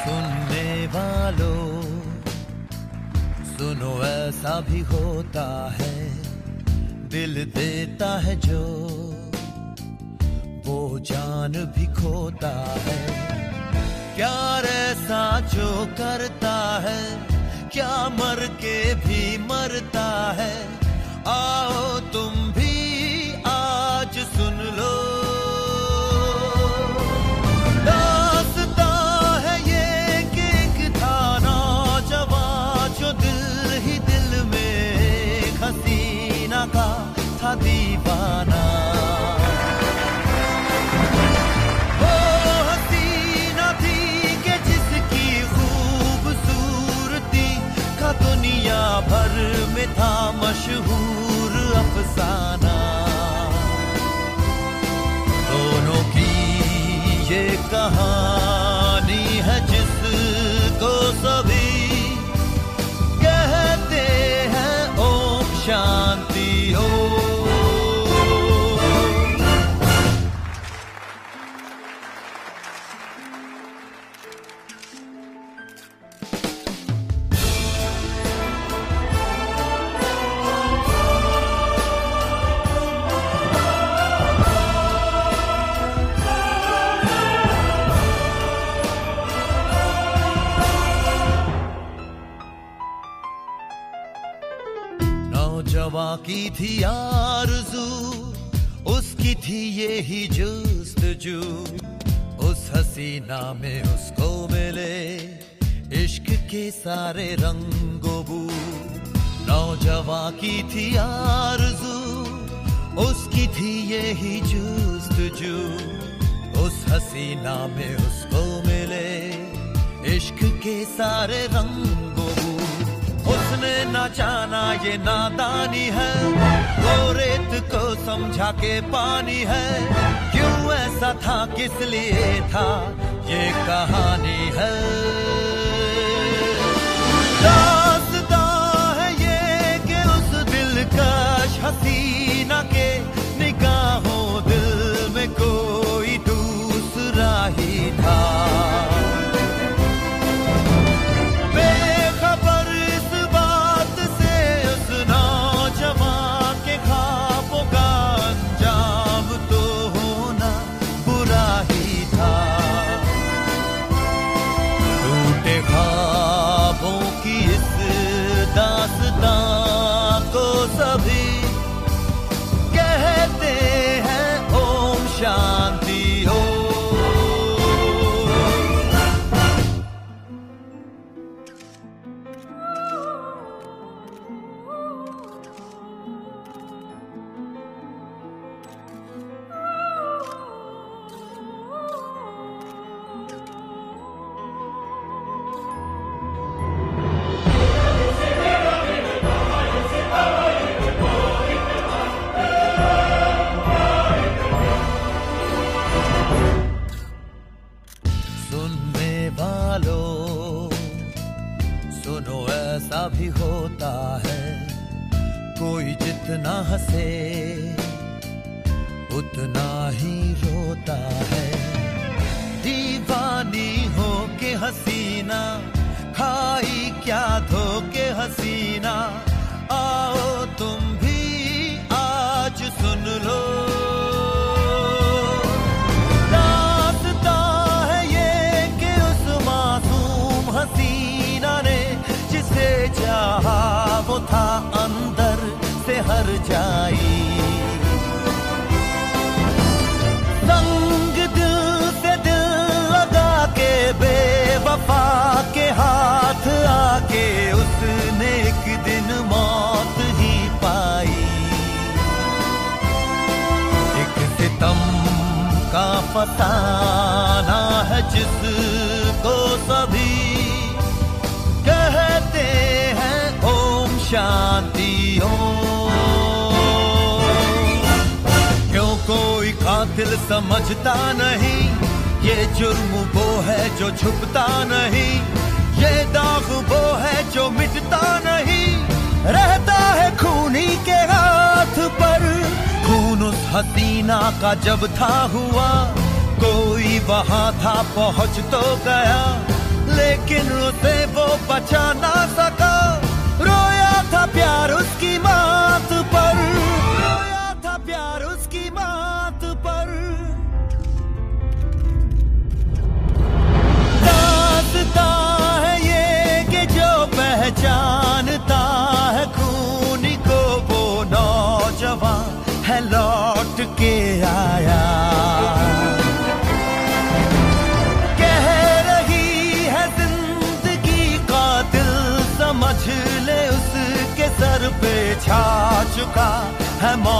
सुनने वालों, सुनो ऐसा भी होता है, दिल देता है जो, वो जान भी खोता है। प्यार ऐसा जो करता है, क्या मर के भी मरता है दीवाना। वो कि जिसकी खूबसूरती का दुनिया भर मशहूर दोनों की ये नौजवा की थी आरज़ू, उसकी थी ये ही जुस्तजू। उस हसीना में उसको मिले इश्क के सारे रंगो। नौजवा की थी आरज़ू, उसकी थी ये ही जुस्त जू उस हसीना में उसको मिले इश्क के सारे रंगो। उसने न जाना, ये नादानी है। वो रेत को समझा के पानी है। क्यों ऐसा था, किस लिए था, ये कहानी है? वालों सुनो, ऐसा भी होता है, कोई जितना हंसे, उतना ही रोता है। दीवानी हो के हसीना, खाई क्या धोके हसीना, आओ तुम जाई। संग दिल से दिल लगा के, बेवफा के हाथ आके, उसने एक दिन मौत ही पाई। एक सितम का फसाना है जिसको सभी कहते हैं, ओम शांति। कोई कातिल समझता नहीं। ये जुर्म वो है जो छुपता नहीं। ये दाग वो है जो मिटता नहीं। रहता है खूनी के हाथ पर। खून उस हसीना का जब था हुआ, कोई वहाँ था, पहुँच तो गया। लेकिन उसे वो बचा चुका है